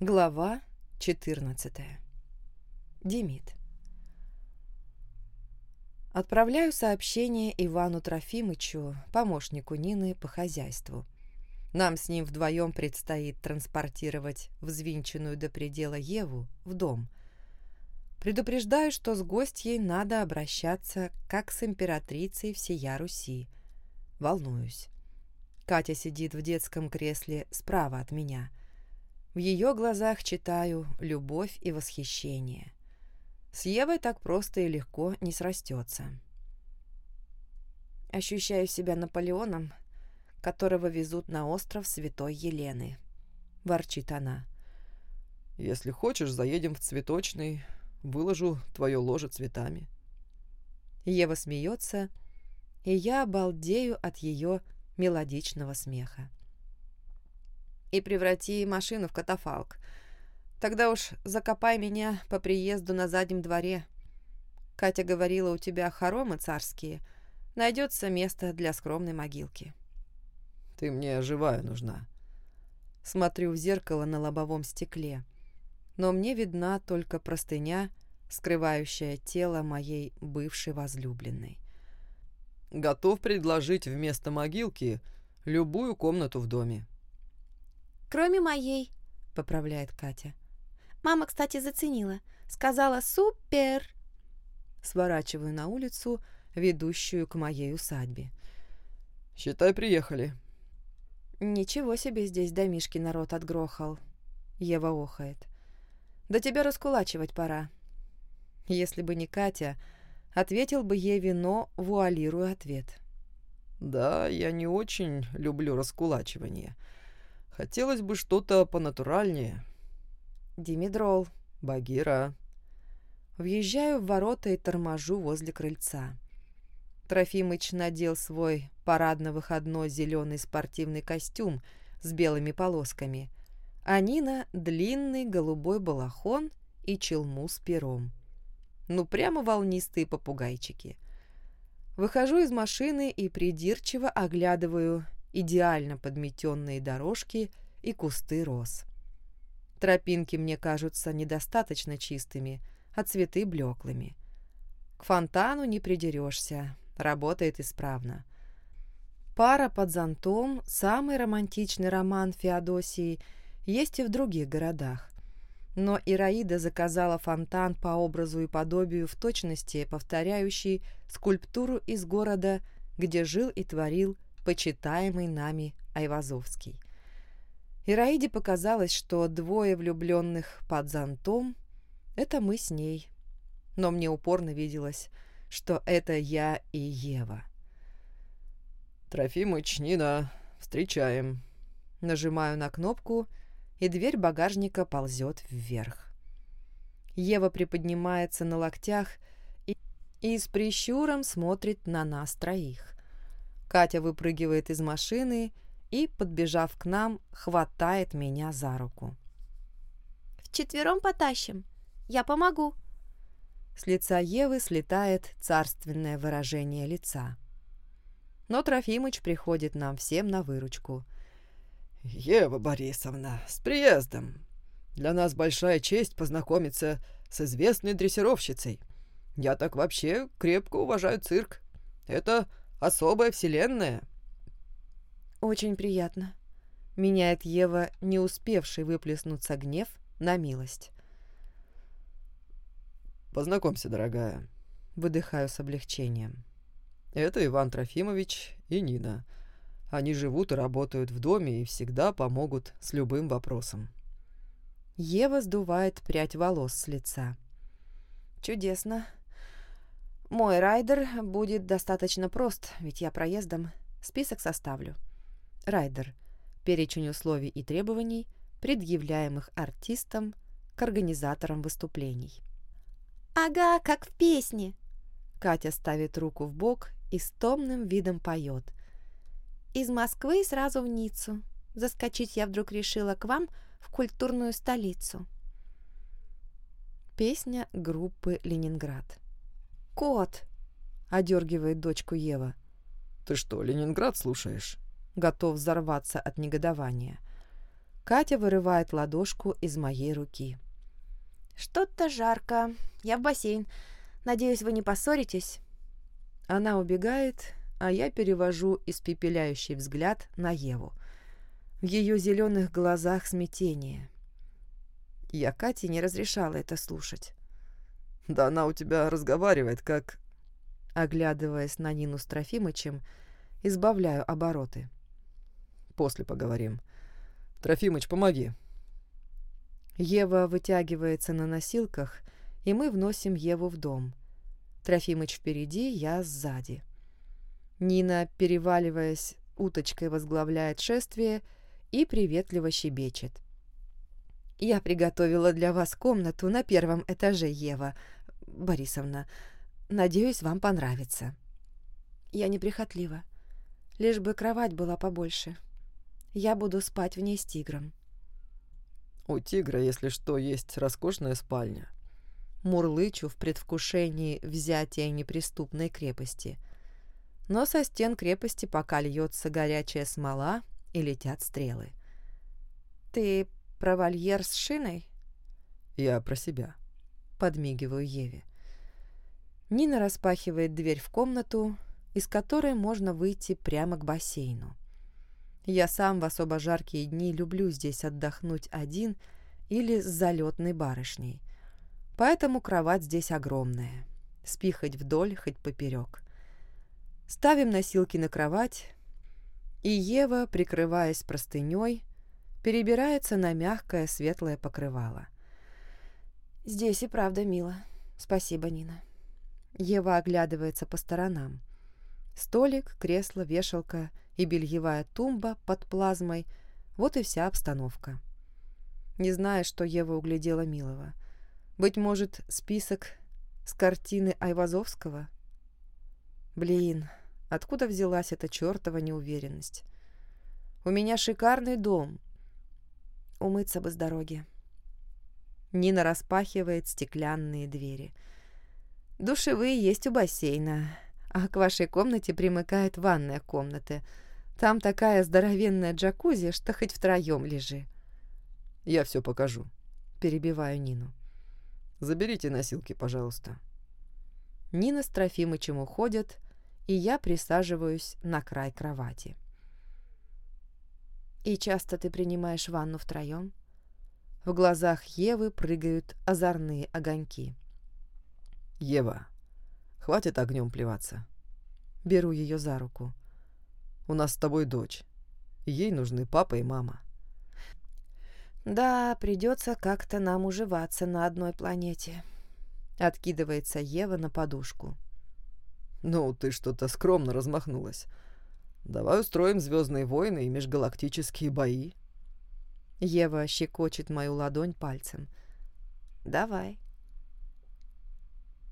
Глава 14. Демид. Отправляю сообщение Ивану Трофимычу, помощнику Нины по хозяйству. Нам с ним вдвоем предстоит транспортировать взвинченную до предела Еву в дом. Предупреждаю, что с гостьей надо обращаться как с императрицей всея Руси. Волнуюсь. Катя сидит в детском кресле справа от меня – в ее глазах читаю любовь и восхищение. С Евой так просто и легко не срастется. Ощущаю себя Наполеоном, которого везут на остров Святой Елены. Ворчит она. «Если хочешь, заедем в цветочный, выложу твое ложе цветами». Ева смеется, и я обалдею от ее мелодичного смеха и преврати машину в катафалк. Тогда уж закопай меня по приезду на заднем дворе. Катя говорила, у тебя хоромы царские. Найдется место для скромной могилки. Ты мне живая нужна. Смотрю в зеркало на лобовом стекле. Но мне видна только простыня, скрывающая тело моей бывшей возлюбленной. Готов предложить вместо могилки любую комнату в доме. Кроме моей, поправляет Катя. Мама, кстати, заценила. Сказала «супер». Сворачиваю на улицу, ведущую к моей усадьбе. «Считай, приехали». «Ничего себе здесь домишки народ отгрохал». Ева охает. «Да тебя раскулачивать пора». Если бы не Катя, ответил бы ей вино, вуалируя ответ. «Да, я не очень люблю раскулачивание». Хотелось бы что-то понатуральнее. Димедрол. Багира. Въезжаю в ворота и торможу возле крыльца. Трофимыч надел свой парадно-выходной зеленый спортивный костюм с белыми полосками, а Нина — длинный голубой балахон и челму с пером. Ну, прямо волнистые попугайчики. Выхожу из машины и придирчиво оглядываю идеально подметенные дорожки и кусты роз. Тропинки мне кажутся недостаточно чистыми, а цветы блеклыми. К фонтану не придерешься, работает исправно. Пара под зонтом, самый романтичный роман Феодосии, есть и в других городах. Но Ираида заказала фонтан по образу и подобию в точности повторяющий скульптуру из города, где жил и творил почитаемый нами Айвазовский. Ираиде показалось, что двое влюбленных под зонтом — это мы с ней. Но мне упорно виделось, что это я и Ева. «Трофимыч, Нина, встречаем». Нажимаю на кнопку, и дверь багажника ползет вверх. Ева приподнимается на локтях и, и с прищуром смотрит на нас троих. Катя выпрыгивает из машины и, подбежав к нам, хватает меня за руку. «Вчетвером потащим. Я помогу». С лица Евы слетает царственное выражение лица. Но Трофимыч приходит нам всем на выручку. «Ева Борисовна, с приездом! Для нас большая честь познакомиться с известной дрессировщицей. Я так вообще крепко уважаю цирк. Это особая вселенная». «Очень приятно», — меняет Ева, не успевший выплеснуться гнев, на милость. «Познакомься, дорогая», — выдыхаю с облегчением. «Это Иван Трофимович и Нина. Они живут и работают в доме и всегда помогут с любым вопросом». Ева сдувает прядь волос с лица. «Чудесно. Мой райдер будет достаточно прост, ведь я проездом. Список составлю. Райдер. Перечень условий и требований, предъявляемых артистам к организаторам выступлений. «Ага, как в песне!» Катя ставит руку в бок и с томным видом поет. «Из Москвы сразу в Ниццу. Заскочить я вдруг решила к вам в культурную столицу». Песня группы «Ленинград». «Кот!» — одергивает дочку Ева. «Ты что, Ленинград слушаешь?» Готов взорваться от негодования. Катя вырывает ладошку из моей руки. «Что-то жарко. Я в бассейн. Надеюсь, вы не поссоритесь?» Она убегает, а я перевожу испепеляющий взгляд на Еву. В ее зеленых глазах смятение. Я Кате не разрешала это слушать. «Да она у тебя разговаривает, как...» Оглядываясь на Нину с Трофимычем, избавляю обороты. «После поговорим. Трофимыч, помоги». Ева вытягивается на носилках, и мы вносим Еву в дом. Трофимыч впереди, я сзади. Нина, переваливаясь, уточкой возглавляет шествие и приветливо щебечет. «Я приготовила для вас комнату на первом этаже, Ева Борисовна. Надеюсь, вам понравится». «Я неприхотлива. Лишь бы кровать была побольше. Я буду спать в ней с тигром». «У тигра, если что, есть роскошная спальня». Мурлычу в предвкушении взятия неприступной крепости. Но со стен крепости пока льется горячая смола и летят стрелы. «Ты про вольер с шиной?» «Я про себя», — подмигиваю Еве. Нина распахивает дверь в комнату, из которой можно выйти прямо к бассейну. Я сам в особо жаркие дни люблю здесь отдохнуть один или с залетной барышней. Поэтому кровать здесь огромная. Спи хоть вдоль, хоть поперек. Ставим носилки на кровать, и Ева, прикрываясь простыней, перебирается на мягкое светлое покрывало. «Здесь и правда мило. Спасибо, Нина». Ева оглядывается по сторонам. Столик, кресло, вешалка и бельевая тумба под плазмой – вот и вся обстановка. Не зная, что Ева углядела Милова. Быть может, список с картины Айвазовского? Блин, откуда взялась эта чертова неуверенность? У меня шикарный дом. Умыться бы с дороги. Нина распахивает стеклянные двери. Душевые есть у бассейна, а к вашей комнате примыкает ванная комната. Там такая здоровенная джакузи, что хоть втроем лежи. «Я все покажу», — перебиваю Нину. «Заберите носилки, пожалуйста». Нина с Трофимычем уходят, и я присаживаюсь на край кровати. «И часто ты принимаешь ванну втроем?» В глазах Евы прыгают озорные огоньки. «Ева, хватит огнем плеваться». Беру ее за руку. «У нас с тобой дочь. Ей нужны папа и мама». «Да, придется как-то нам уживаться на одной планете», — откидывается Ева на подушку. «Ну, ты что-то скромно размахнулась. Давай устроим звездные войны и межгалактические бои». Ева щекочет мою ладонь пальцем. «Давай».